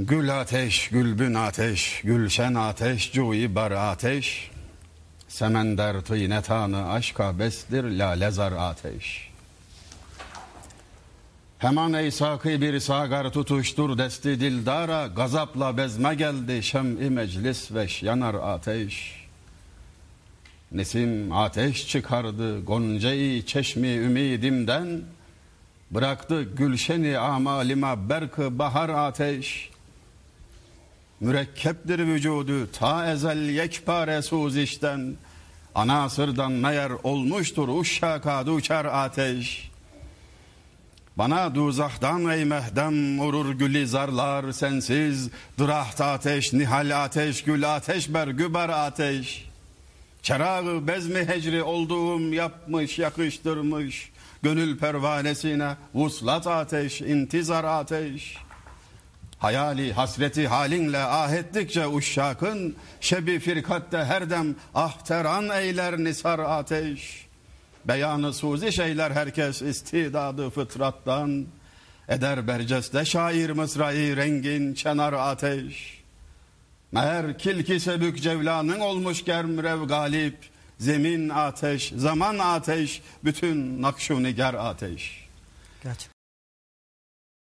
Gül ateş, gülbün ateş, gülşen ateş, cuyi bar ateş. Semender tıynetanı aşka bestir lalezar ateş. Hemen ey sakı bir sagar tutuştur desti dildara, gazapla bezme geldi şem-i meclis veş yanar ateş. Nesim ateş çıkardı goncayı çeşmi ümidimden, bıraktı gülşeni amalima berkı bahar ateş. Mürekkeptir vücudu ta ezel yekpare suzişten Anasırdan meğer olmuştur uşşaka duçar ateş. Bana duzahtan ey mehdem vurur gülizarlar sensiz. Dıraht ateş, nihal ateş, gül ateş, ber güber ateş. Çerağı bezmi hecri olduğum yapmış yakıştırmış. Gönül pervanesine vuslat ateş, intizar ateş Hayali hasreti halinle ah ettikçe uşşakın Şebi firkatte her dem ahteran eyler nisar ateş. Beyanı suzi şeyler herkes istidadı fıtrattan Eder berceste şair mısrayı rengin çenar ateş. Meğer kilki sebük cevlanın olmuş germrev galip Zemin ateş, zaman ateş, bütün nakşunigar ateş. Gerçekten.